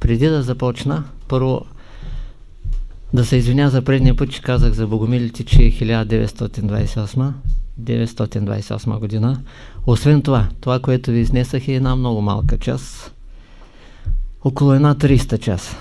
Преди да започна, първо да се извиня за предния път, че казах за богомилите, че е 1928, 928 година. Освен това, това, което ви изнесах е една много малка част, около една 300 часа.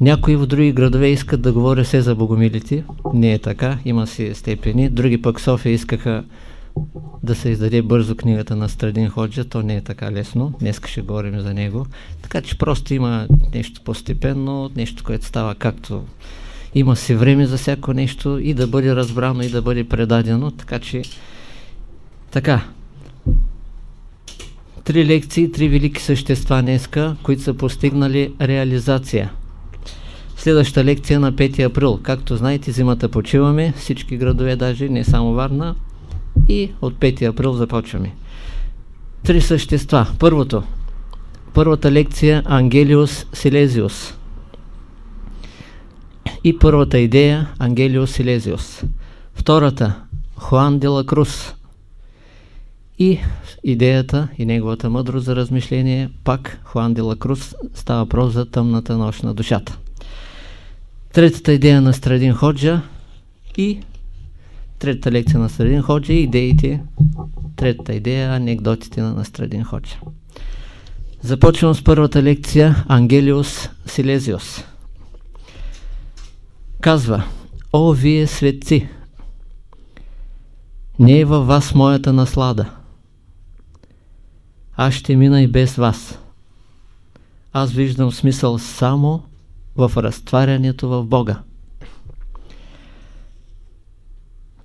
Някои в други градове искат да говоря все за богомилите. Не е така, има си степени. Други пък София искаха да се издаде бързо книгата на Страдин Ходжа, то не е така лесно. Днес ще говорим за него. Така че просто има нещо постепенно, нещо, което става както има си време за всяко нещо и да бъде разбрано и да бъде предадено. Така че така. Три лекции, три велики същества днеска, които са постигнали реализация. Следващата лекция на 5 април. Както знаете, зимата почиваме, всички градове, даже не само Варна, и от 5 април започваме. Три същества. Първото. Първата лекция Ангелиус Силезиус. И първата идея Ангелиус Силезиус. Втората Хуан де ла. И идеята и неговата мъдрост за размишление пак Хуан де ла става въпрос за тъмната нощ на душата. Третата идея на Страдин Ходжа и Третата лекция на Страдин Ходжа и идеите. Третата идея анекдотите на Страдин Ходжа. Започвам с първата лекция Ангелиус Силезиус. Казва, О, вие светци! Не е във вас моята наслада. Аз ще мина и без вас. Аз виждам смисъл само в разтварянето в Бога.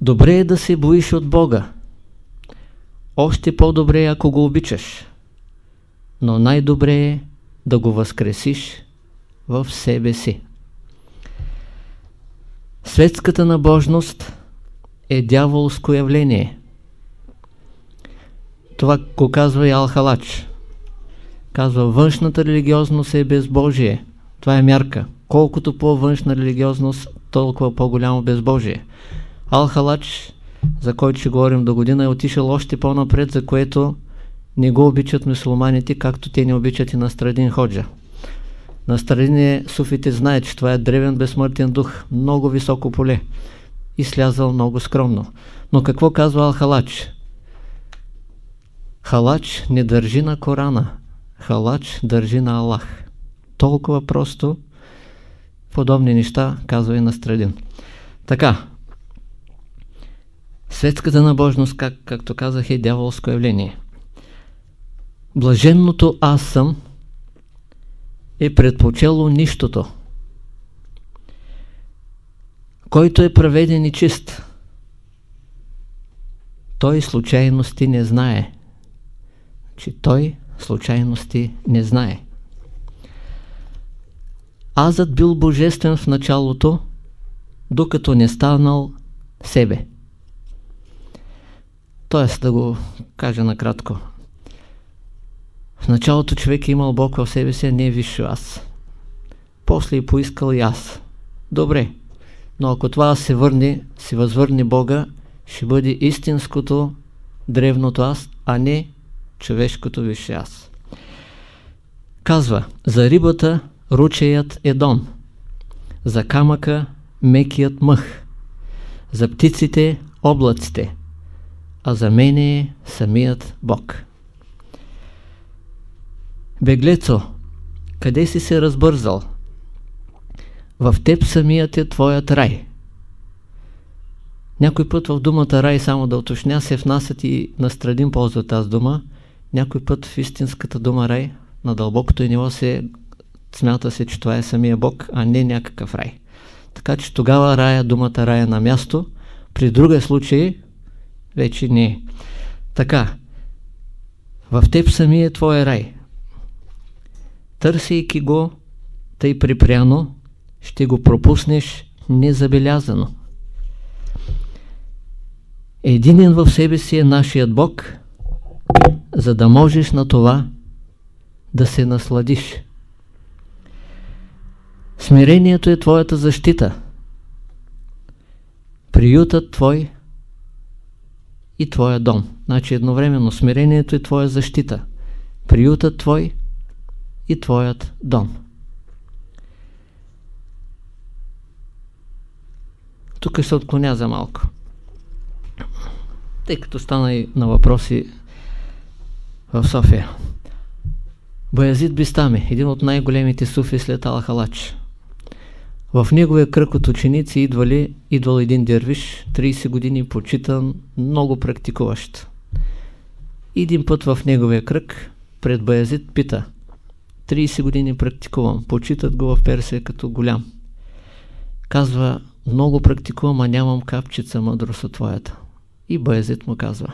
Добре е да се боиш от Бога. Още по-добре е, ако го обичаш. Но най-добре е да го възкресиш в себе си. Светската набожност е дяволско явление. Това го казва и Алхалач. Казва, външната религиозност е безбожие. Това е мярка. Колкото по-външна религиозност, толкова по-голямо безбожие. Алхалач, за който ще говорим до година, е отишъл още по-напред, за което не го обичат мусулманите, както те не обичат и на Страдин Ходжа. На Страдине суфите знаят, че това е древен безсмъртен дух, много високо поле и слязал много скромно. Но какво казва Алхалач? Халач не държи на Корана, халач държи на Аллах. Толкова просто подобни неща казва и на Страдин. Така, Светската набожност, как, както казах, е дяволско явление. Блаженното аз съм е предпочело нищото. Който е праведен и чист, той случайности не знае. Че той случайности не знае. Азът бил божествен в началото, докато не станал себе. Тоест, да го кажа накратко. В началото човек е имал Бог в себе си, а не е висше аз. После е поискал и аз. Добре, но ако това се върне, се възвърне Бога, ще бъде истинското древното аз, а не човешкото висше аз. Казва, за рибата ручеят е за камъка мекият мъх, за птиците облаците, а за мен е самият Бог. Беглецо, къде си се разбързал? В теб самият е твоят рай. Някой път в думата рай, само да уточня, се внасят и на Страдин ползва тази дума. Някой път в истинската дума рай, на дълбокото ниво се смята се, че това е самия Бог, а не някакъв рай. Така че тогава рая, думата рая на място, при друга случай вече не. Така, в теб самия е твоя рай. Търсейки го тъй припряно, ще го пропуснеш незабелязано. Единен в себе си е нашият Бог, за да можеш на това да се насладиш. Смирението е твоята защита. Приютът твой и твоя дом. Значи едновременно смирението е твоя защита. Приютът твой и твоят дом. Тук се отклоня за малко. Тъй като стана и на въпроси в София. Баязид Бистами, един от най-големите суфи след Алхалач. В неговия кръг от ученици идвали, идвал един дервиш, 30 години почитан, много практикуващ. Един път в неговия кръг пред Баязид пита 30 години практикувам, почитат го в Персия като голям. Казва, много практикувам, а нямам капчица мъдрост от твоята. И Баязид му казва,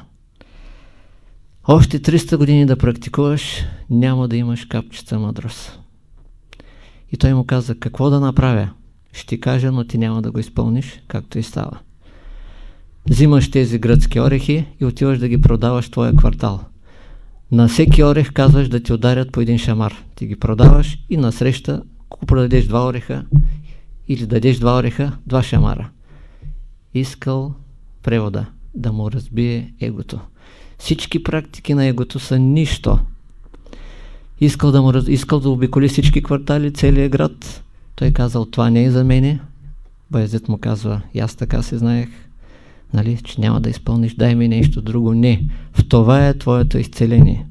още 300 години да практикуваш, няма да имаш капчица мъдрост. И той му каза, какво да направя? Ще кажа, но ти няма да го изпълниш, както и става. Взимаш тези гръцки орехи и отиваш да ги продаваш в твоя квартал. На всеки орех казваш да ти ударят по един шамар. Ти ги продаваш и насреща, ако продадеш два ореха или дадеш два ореха, два шамара. Искал превода да му разбие егото. Всички практики на егото са нищо. Искал да, му, искал да обиколи всички квартали, целия град. Той казал, това не е за мене. Баязет му казва, и аз така се знаех, нали, че няма да изпълниш, дай ми нещо друго. Не, в това е твоето изцеление.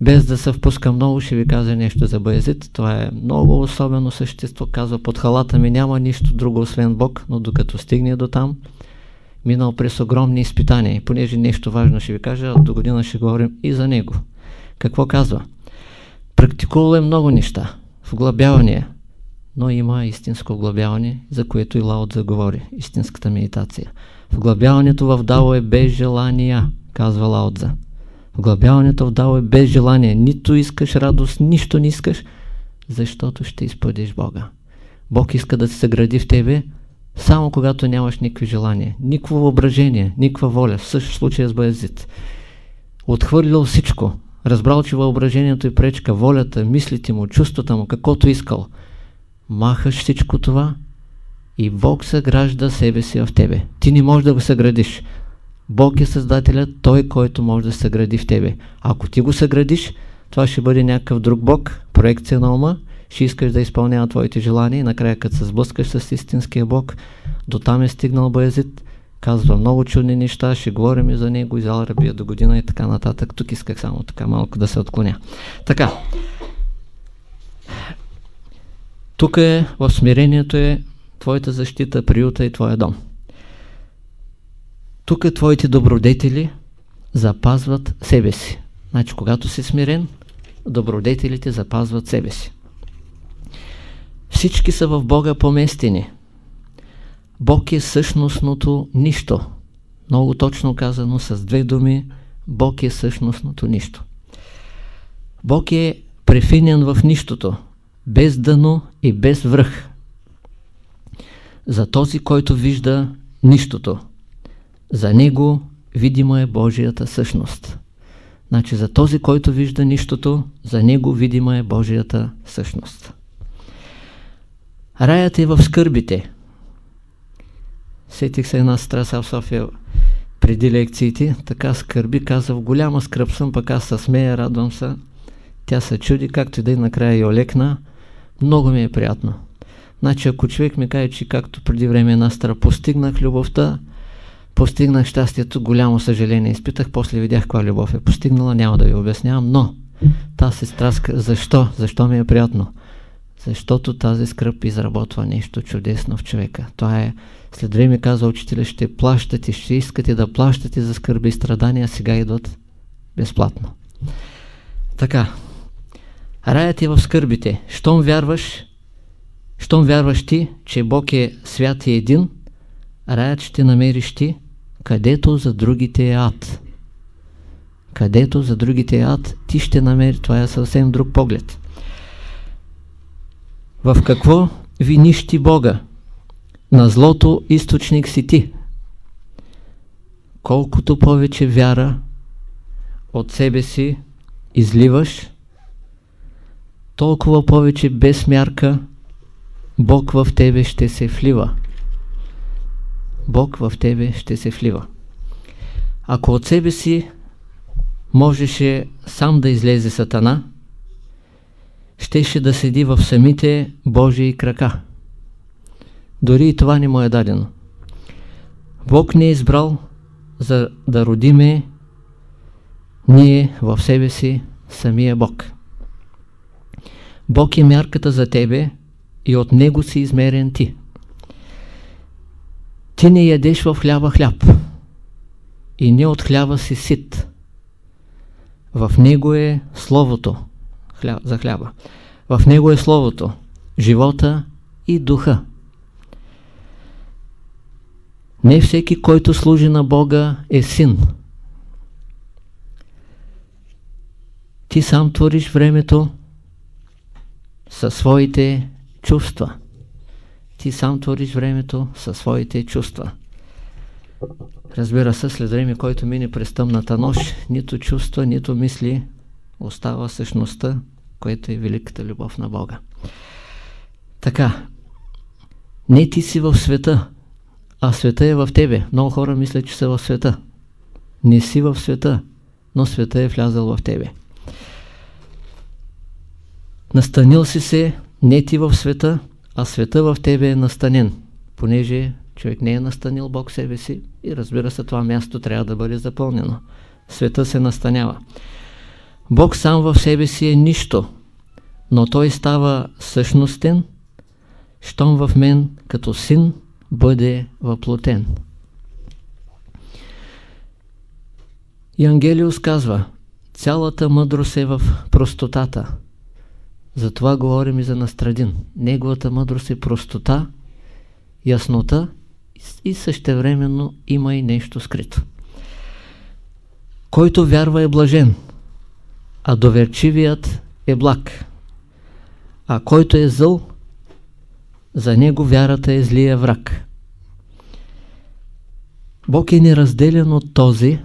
Без да се впуска много, ще ви кажа нещо за Баязит. Това е много особено същество. Казва, под халата ми няма нищо друго, освен Бог, но докато стигне до там, минал през огромни изпитания. И понеже нещо важно ще ви кажа, до година ще говорим и за него. Какво казва? Практикувал е много неща. Вглъбявания. Но има истинско вглъбяване, за което и Лаот заговори. Истинската медитация. Вглъбяването в Дао е без желания, казва Лаотза. Вглъбяването в Дао е без желание. Нито искаш радост, нищо не искаш, защото ще изпъдиш Бога. Бог иска да се съгради в тебе, само когато нямаш никакви желания, никакво въображение, никаква воля, в същия случай с Баязит. Отхвърлил всичко, разбрал, че въображението е пречка, волята, мислите му, чувствата му, каквото искал. Махаш всичко това и Бог съгражда себе си в тебе. Ти не можеш да го съградиш. Бог е Създателят, Той, който може да съгради в тебе. Ако ти го съградиш, това ще бъде някакъв друг Бог, проекция на ума, ще искаш да изпълнява твоите желания и накрая като се сблъскаш с истинския Бог, до там е стигнал Баязит, казва много чудни неща, ще говорим и за него, и за Алрабия до година и така нататък. Тук исках само така малко да се отклоня. Така. Тук е, в смирението е твоята защита, приюта и твоя дом. Тук е твоите добродетели запазват себе си. Значи, когато си смирен, добродетелите запазват себе си. Всички са в Бога поместени. Бог е същностното нищо. Много точно казано с две думи, Бог е същностното нищо. Бог е префинен в нищото, без дъно и без връх. За този, който вижда нищото, за него видима е Божията същност. Значи за този, който вижда нищото, за него видима е Божията същност. Раят е в скърбите. Сетих се една страса в София преди лекциите, така скърби, каза, в голяма скръп съм, пък аз се смея, радвам се. Тя се чуди, както и да и накрая я олекна. Много ми е приятно. Значи, ако човек ми каже, че както преди време една стара постигнах любовта, постигнах щастието, голямо съжаление изпитах, после видях каква любов е постигнала, няма да ви обяснявам, но тази сестра, защо? Защо ми е приятно? Защото тази скръп изработва нещо чудесно в човека. Това е, след време казва учителя, ще плащате, ще искате да плащате за скърби и страдания, сега идват безплатно. Така, раят е в скърбите. Щом вярваш, щом вярваш ти, че Бог е свят и един, раят ще намериш ти, където за другите е ад. Където за другите е ад, ти ще намери, това е съвсем друг поглед. В какво виниш ти Бога? На злото източник си ти. Колкото повече вяра от себе си изливаш, толкова повече без мярка Бог в тебе ще се влива. Бог в тебе ще се влива. Ако от себе си можеше сам да излезе Сатана, щеше да седи в самите Божии крака. Дори и това не му е дадено. Бог ни е избрал за да родиме ние в себе си самия Бог. Бог е мярката за тебе и от Него си измерен ти. Ти не ядеш в хляба хляб и не от хляба си сит. В Него е Словото за хляба. В Него е Словото, живота и духа. Не всеки, който служи на Бога, е син. Ти сам твориш времето със своите чувства. Ти сам твориш времето със своите чувства. Разбира се, след време, който мине през тъмната нощ, нито чувства, нито мисли, остава същността, което е великата любов на Бога. Така, не ти си в света, а света е в тебе. Много хора мислят, че са в света. Не си в света, но света е влязъл в тебе. Настанил си се не ти в света, а света в тебе е настанен, понеже човек не е настанил Бог себе си и разбира се това място трябва да бъде запълнено. Света се настанява. Бог сам в себе си е нищо, но Той става същностен, щом в мен като син бъде въплотен. И Ангелиус казва, цялата мъдрост е в простотата. Затова говорим и за Настрадин. Неговата мъдрост е простота, яснота и същевременно има и нещо скрито. Който вярва е блажен, а доверчивият е благ. А който е зъл, за него вярата е злия враг. Бог е неразделен от този,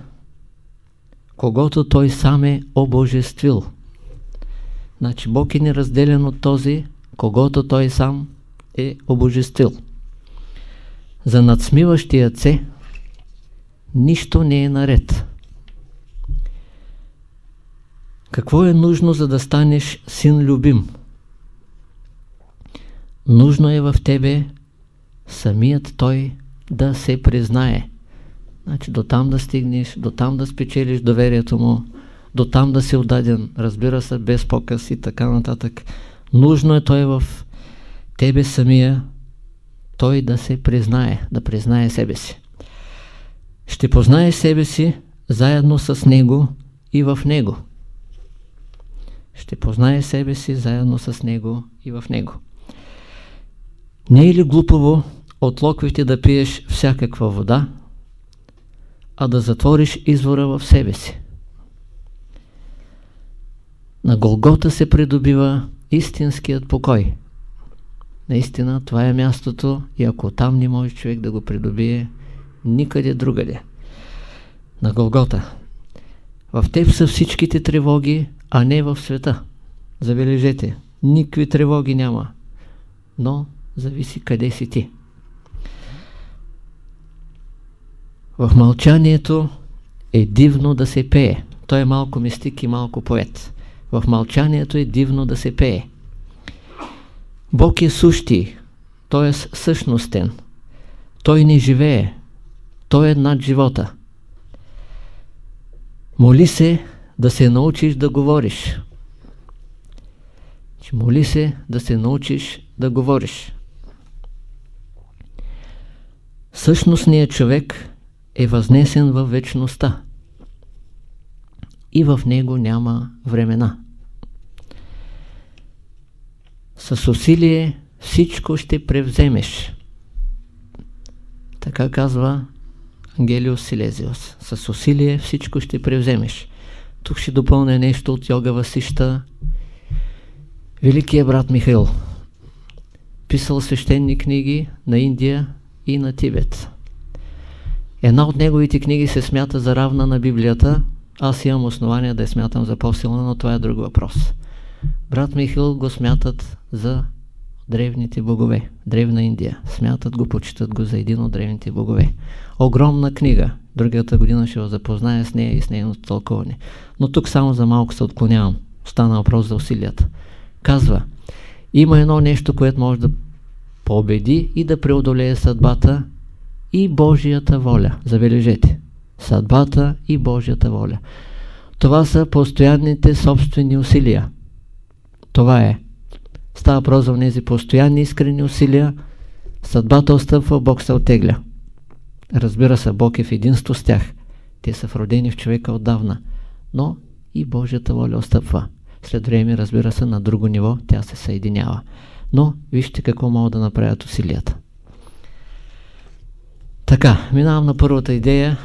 когато той сам е обожествил. Значи Бог е неразделен от този, когато той сам е обожествил. За надсмиващия се нищо не е наред. Какво е нужно за да станеш син любим? Нужно е в тебе самият той да се признае. Значи до там да стигнеш, до там да спечелиш доверието му, до там да си отдаден, разбира се, без показ и така нататък. Нужно е той в тебе самия, той да се признае, да признае себе си. Ще познае себе си заедно с него и в него. Ще познае себе си заедно с него и в него. Не е ли глупаво от локвите да пиеш всякаква вода, а да затвориш извора в себе си? На Голгота се придобива истинският покой. Наистина това е мястото и ако там не може човек да го придобие, никъде другаде. На Голгота. В теб са всичките тревоги, а не в света. Забележете, никакви тревоги няма. Но зависи къде си ти. В мълчанието е дивно да се пее. Той е малко мистик и малко поет. В мълчанието е дивно да се пее. Бог е сущи, т.е. същностен. Той не живее. Той е над живота. Моли се да се научиш да говориш. Моли се да се научиш да говориш. Същностният човек е възнесен във вечността и в него няма времена. С усилие всичко ще превземеш. Така казва Ангелиус Силезиус. С усилие всичко ще превземеш. Тук ще допълня нещо от Йога Васища. Великият брат Михаил писал свещени книги на Индия и на Тибет. Една от неговите книги се смята за равна на Библията. Аз имам основания да я смятам за по-силна, но това е друг въпрос. Брат Михил го смятат за древните богове. Древна Индия. Смятат го, почитат го за един от древните богове. Огромна книга. Другата година ще го запозная с нея и с нейното тълковане. Но тук само за малко се отклонявам. Стана въпрос за усилията. казва, има едно нещо, което може да победи и да преодолее съдбата и Божията воля. Забележете. Съдбата и Божията воля. Това са постоянните собствени усилия. Това е. Става въпрос за тези постоянни искрени усилия. Съдбата отстъпва, Бог се отегля. Разбира се, Бог е в единство с тях. Те са вродени в човека отдавна. Но и Божията воля отстъпва. След време, разбира се, на друго ниво тя се съединява. Но вижте какво могат да направят усилията. Така, минавам на първата идея.